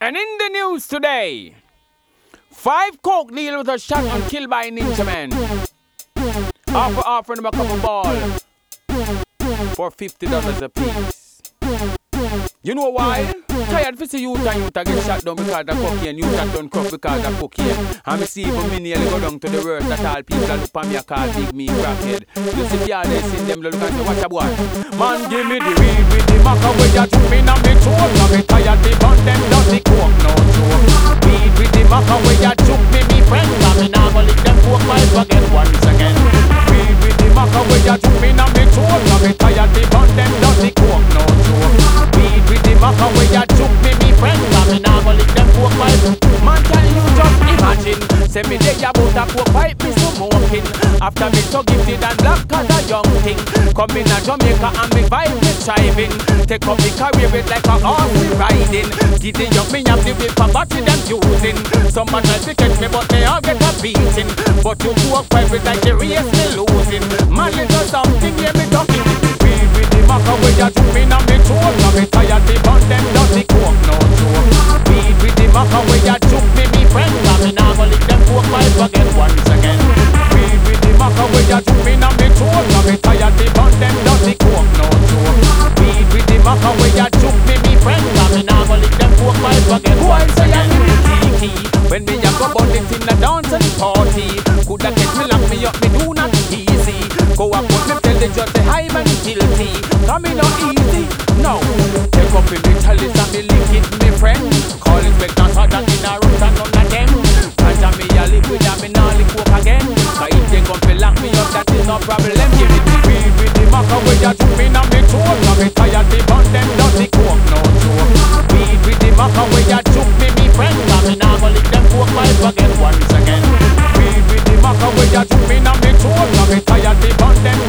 And in the news today, five coke deal with a shot and killed by Ninjaman. Offer offering them a couple ball for fifty dollars a piece. You know why? Tired for see youth and youth get shot down because of cocaine. Youth that done crop because of cocaine. And me see even me nearly go down to the world that all people look on me a call big me crackhead. You see the they see them look and say watch a boy. Man give me the weed with the maca where you me now me throat. Me tired with maca where you took me me friend. Now me now go lick them coke pipe again once again. Weed with the maca where you took me now me throat. Now me tired the Say me day about a coke pipe me smoking. After me so gifted and black as a young thing. Come in a Jamaica and me vibe me driving. Take up the career with like a horse me riding. Giddy up me have the whip and battery them using. Some man to catch me but they all get a beating. But you walk fight with like the race me losing. Man little something yeah me talking. Weed with when me a go bun it in a dance and party, coulda catch me lock me up, me do not easy. Go up put me tell the judge say I'm and guilty. Come me not easy, no. Take up in me chalice and me lick it, me friend. Call inspector so that in a root and none of them. Ganja me a liquid and me nah lick coke again. Cause if they come fi lock me up, that is no problem. Give me the weed with the maca where you took me now me throat. Now me tired the bun them dirty coke no joke. Weed with the maca where you you took me now me throat. Now me tired the bun them